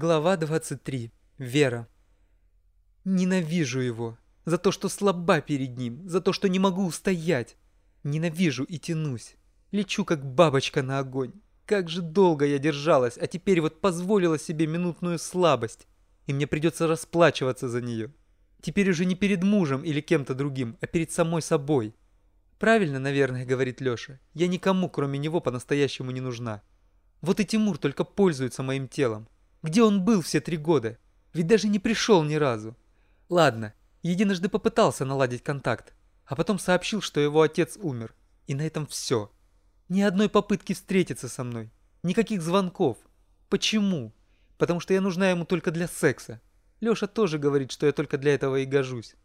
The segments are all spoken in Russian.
Глава 23. Вера. Ненавижу его. За то, что слаба перед ним. За то, что не могу устоять. Ненавижу и тянусь. Лечу, как бабочка на огонь. Как же долго я держалась, а теперь вот позволила себе минутную слабость. И мне придется расплачиваться за нее. Теперь уже не перед мужем или кем-то другим, а перед самой собой. Правильно, наверное, говорит Леша. Я никому, кроме него, по-настоящему не нужна. Вот и Тимур только пользуется моим телом. Где он был все три года? Ведь даже не пришел ни разу. Ладно, единожды попытался наладить контакт, а потом сообщил, что его отец умер. И на этом все. Ни одной попытки встретиться со мной. Никаких звонков. Почему? Потому что я нужна ему только для секса. Леша тоже говорит, что я только для этого и гожусь.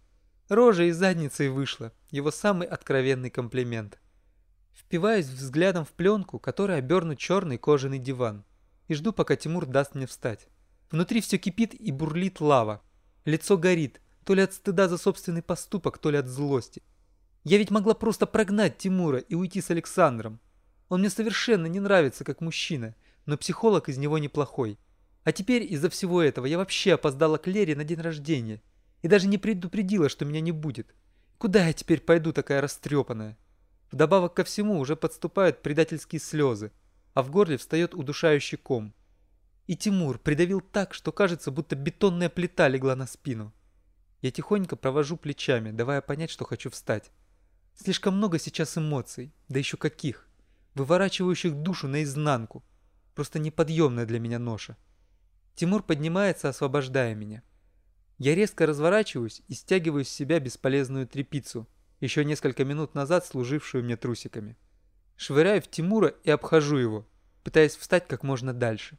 Рожа и задницей вышла. Его самый откровенный комплимент. Впиваюсь взглядом в пленку, которая обернут черный кожаный диван и жду, пока Тимур даст мне встать. Внутри все кипит и бурлит лава. Лицо горит, то ли от стыда за собственный поступок, то ли от злости. Я ведь могла просто прогнать Тимура и уйти с Александром. Он мне совершенно не нравится как мужчина, но психолог из него неплохой. А теперь из-за всего этого я вообще опоздала к Лере на день рождения. И даже не предупредила, что меня не будет. Куда я теперь пойду такая растрепанная? Вдобавок ко всему уже подступают предательские слезы а в горле встает удушающий ком. И Тимур придавил так, что кажется, будто бетонная плита легла на спину. Я тихонько провожу плечами, давая понять, что хочу встать. Слишком много сейчас эмоций, да еще каких, выворачивающих душу наизнанку. Просто неподъемная для меня ноша. Тимур поднимается, освобождая меня. Я резко разворачиваюсь и стягиваю с себя бесполезную трепицу, еще несколько минут назад служившую мне трусиками. Швыряю в Тимура и обхожу его, пытаясь встать как можно дальше.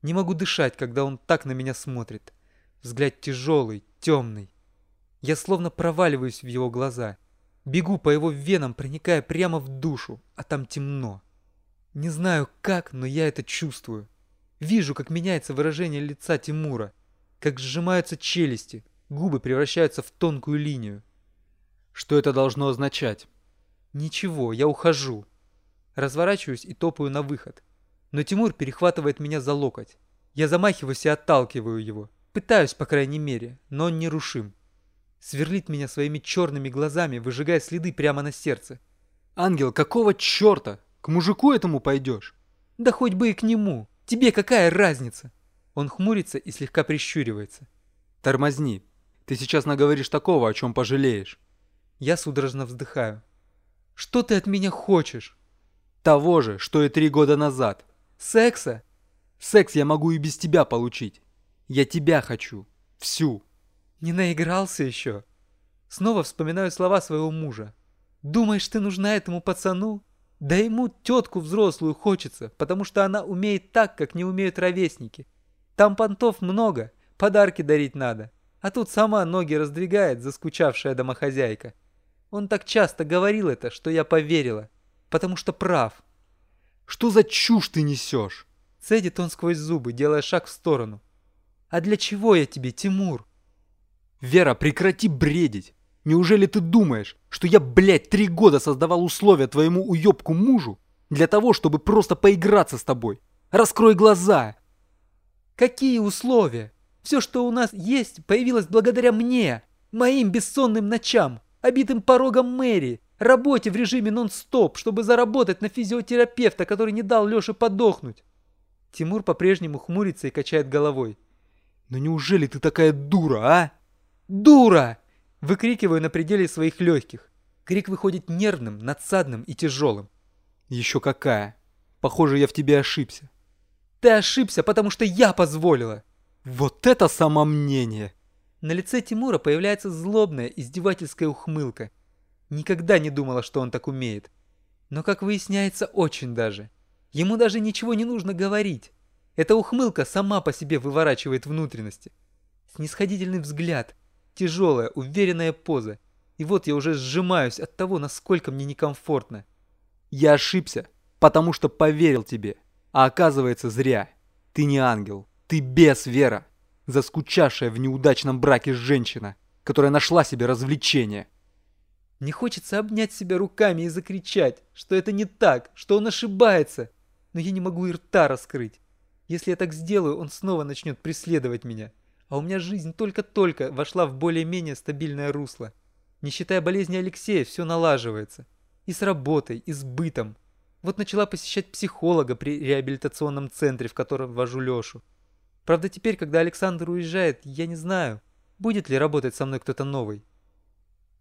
Не могу дышать, когда он так на меня смотрит. Взгляд тяжелый, темный. Я словно проваливаюсь в его глаза. Бегу по его венам, проникая прямо в душу, а там темно. Не знаю как, но я это чувствую. Вижу, как меняется выражение лица Тимура, как сжимаются челюсти, губы превращаются в тонкую линию. Что это должно означать? Ничего, я ухожу. Разворачиваюсь и топаю на выход. Но Тимур перехватывает меня за локоть. Я замахиваюсь и отталкиваю его. Пытаюсь, по крайней мере, но он нерушим. Сверлит меня своими черными глазами, выжигая следы прямо на сердце. «Ангел, какого черта? К мужику этому пойдешь?» «Да хоть бы и к нему. Тебе какая разница?» Он хмурится и слегка прищуривается. «Тормозни. Ты сейчас наговоришь такого, о чем пожалеешь». Я судорожно вздыхаю. Что ты от меня хочешь? Того же, что и три года назад. Секса? Секс я могу и без тебя получить. Я тебя хочу. Всю. Не наигрался еще? Снова вспоминаю слова своего мужа. Думаешь, ты нужна этому пацану? Да ему тетку взрослую хочется, потому что она умеет так, как не умеют ровесники. Там понтов много, подарки дарить надо. А тут сама ноги раздвигает заскучавшая домохозяйка. Он так часто говорил это, что я поверила, потому что прав. Что за чушь ты несешь? Цедит он сквозь зубы, делая шаг в сторону. А для чего я тебе, Тимур? Вера, прекрати бредить. Неужели ты думаешь, что я, блядь, три года создавал условия твоему уебку мужу для того, чтобы просто поиграться с тобой? Раскрой глаза. Какие условия? Все, что у нас есть, появилось благодаря мне, моим бессонным ночам обитым порогом мэрии, работе в режиме нон-стоп, чтобы заработать на физиотерапевта, который не дал Леше подохнуть. Тимур по-прежнему хмурится и качает головой. «Но неужели ты такая дура, а?» «Дура!» Выкрикиваю на пределе своих легких. Крик выходит нервным, надсадным и тяжелым. «Еще какая! Похоже, я в тебе ошибся». «Ты ошибся, потому что я позволила!» «Вот это самомнение!» На лице Тимура появляется злобная, издевательская ухмылка. Никогда не думала, что он так умеет. Но, как выясняется, очень даже. Ему даже ничего не нужно говорить. Эта ухмылка сама по себе выворачивает внутренности. Снисходительный взгляд, тяжелая, уверенная поза. И вот я уже сжимаюсь от того, насколько мне некомфортно. Я ошибся, потому что поверил тебе. А оказывается, зря. Ты не ангел. Ты без Вера заскучавшая в неудачном браке женщина, которая нашла себе развлечение. Не хочется обнять себя руками и закричать, что это не так, что он ошибается, но я не могу и рта раскрыть. Если я так сделаю, он снова начнет преследовать меня. А у меня жизнь только-только вошла в более-менее стабильное русло. Не считая болезни Алексея, все налаживается. И с работой, и с бытом. Вот начала посещать психолога при реабилитационном центре, в котором вожу Лешу. Правда, теперь, когда Александр уезжает, я не знаю, будет ли работать со мной кто-то новый.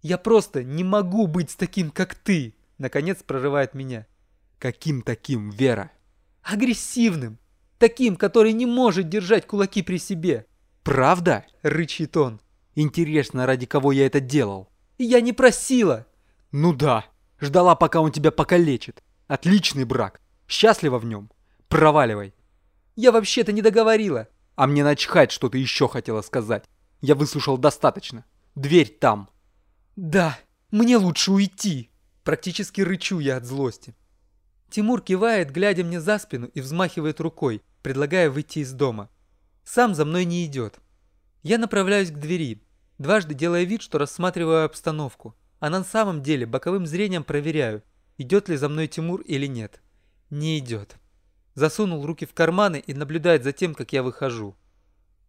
Я просто не могу быть таким, как ты, наконец прорывает меня. Каким таким, Вера? Агрессивным. Таким, который не может держать кулаки при себе. Правда? Рычит он. Интересно, ради кого я это делал? Я не просила. Ну да. Ждала, пока он тебя покалечит. Отличный брак. Счастлива в нем. Проваливай. Я вообще-то не договорила. А мне начхать, что ты еще хотела сказать. Я выслушал достаточно. Дверь там. Да, мне лучше уйти. Практически рычу я от злости. Тимур кивает, глядя мне за спину и взмахивает рукой, предлагая выйти из дома. Сам за мной не идет. Я направляюсь к двери, дважды делая вид, что рассматриваю обстановку, а на самом деле боковым зрением проверяю, идет ли за мной Тимур или нет. Не идет. Засунул руки в карманы и наблюдает за тем, как я выхожу.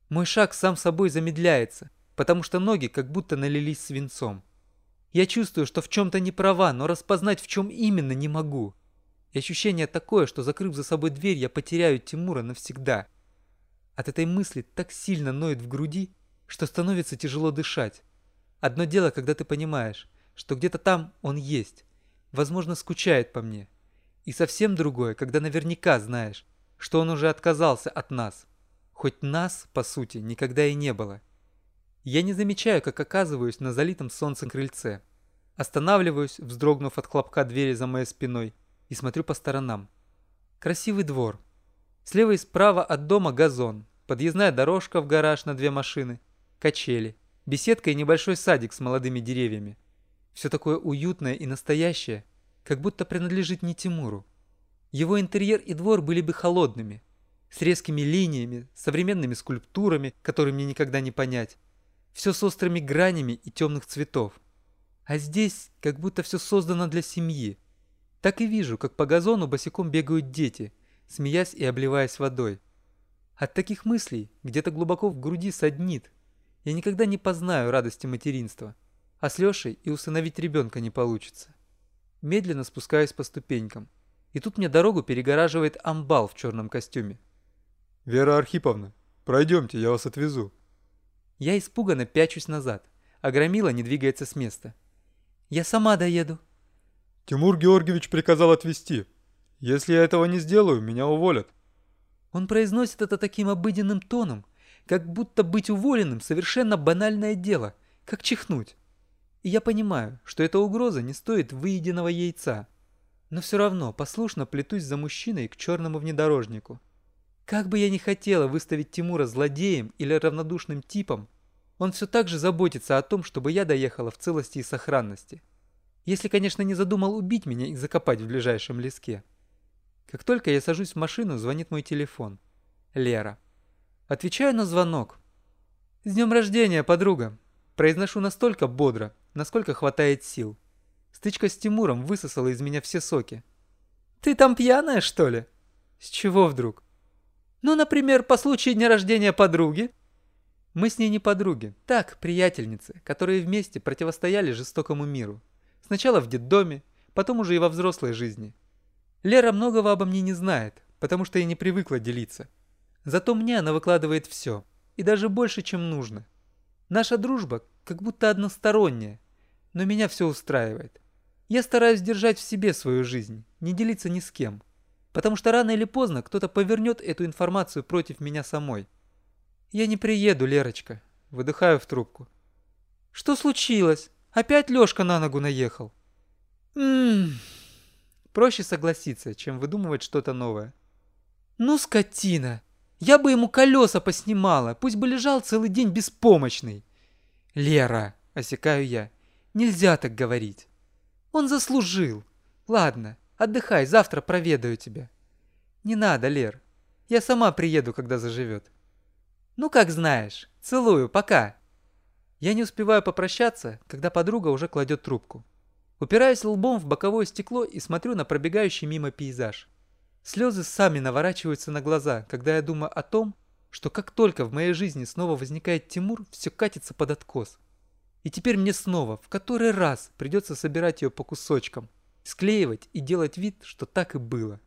Мой шаг сам собой замедляется, потому что ноги как будто налились свинцом. Я чувствую, что в чем-то не права, но распознать в чем именно не могу. И ощущение такое, что закрыв за собой дверь, я потеряю Тимура навсегда. От этой мысли так сильно ноет в груди, что становится тяжело дышать. Одно дело, когда ты понимаешь, что где-то там он есть, возможно, скучает по мне. И совсем другое, когда наверняка знаешь, что он уже отказался от нас. Хоть нас, по сути, никогда и не было. Я не замечаю, как оказываюсь на залитом солнцем крыльце. Останавливаюсь, вздрогнув от хлопка двери за моей спиной, и смотрю по сторонам. Красивый двор. Слева и справа от дома газон, подъездная дорожка в гараж на две машины, качели, беседка и небольшой садик с молодыми деревьями. Все такое уютное и настоящее, как будто принадлежит не Тимуру. Его интерьер и двор были бы холодными, с резкими линиями, современными скульптурами, которые мне никогда не понять. Все с острыми гранями и темных цветов. А здесь как будто все создано для семьи. Так и вижу, как по газону босиком бегают дети, смеясь и обливаясь водой. От таких мыслей где-то глубоко в груди саднит. Я никогда не познаю радости материнства а с Лешей и усыновить ребенка не получится. Медленно спускаюсь по ступенькам, и тут мне дорогу перегораживает амбал в черном костюме. «Вера Архиповна, пройдемте, я вас отвезу». Я испуганно пячусь назад, а Громила не двигается с места. «Я сама доеду». «Тимур Георгиевич приказал отвезти. Если я этого не сделаю, меня уволят». Он произносит это таким обыденным тоном, как будто быть уволенным совершенно банальное дело, как чихнуть. И я понимаю, что эта угроза не стоит выеденного яйца. Но все равно послушно плетусь за мужчиной к черному внедорожнику. Как бы я ни хотела выставить Тимура злодеем или равнодушным типом, он все так же заботится о том, чтобы я доехала в целости и сохранности. Если, конечно, не задумал убить меня и закопать в ближайшем леске. Как только я сажусь в машину, звонит мой телефон. Лера. Отвечаю на звонок. «С днем рождения, подруга!» Произношу настолько бодро, насколько хватает сил. Стычка с Тимуром высосала из меня все соки. «Ты там пьяная, что ли?» «С чего вдруг?» «Ну, например, по случаю дня рождения подруги». Мы с ней не подруги, так, приятельницы, которые вместе противостояли жестокому миру. Сначала в детдоме, потом уже и во взрослой жизни. Лера многого обо мне не знает, потому что я не привыкла делиться. Зато мне она выкладывает все, и даже больше, чем нужно. Наша дружба как будто односторонняя, но меня все устраивает. Я стараюсь держать в себе свою жизнь, не делиться ни с кем. Потому что рано или поздно кто-то повернет эту информацию против меня самой. Я не приеду, Лерочка. Выдыхаю в трубку. Что случилось? Опять Лёшка на ногу наехал. Ммм... Проще согласиться, чем выдумывать что-то новое. Ну, скотина! Я бы ему колеса поснимала, пусть бы лежал целый день беспомощный. Лера, осекаю я, Нельзя так говорить. Он заслужил. Ладно, отдыхай, завтра проведаю тебя. Не надо, Лер. Я сама приеду, когда заживет. Ну, как знаешь. Целую, пока. Я не успеваю попрощаться, когда подруга уже кладет трубку. Упираюсь лбом в боковое стекло и смотрю на пробегающий мимо пейзаж. Слезы сами наворачиваются на глаза, когда я думаю о том, что как только в моей жизни снова возникает Тимур, все катится под откос. И теперь мне снова, в который раз, придется собирать ее по кусочкам, склеивать и делать вид, что так и было.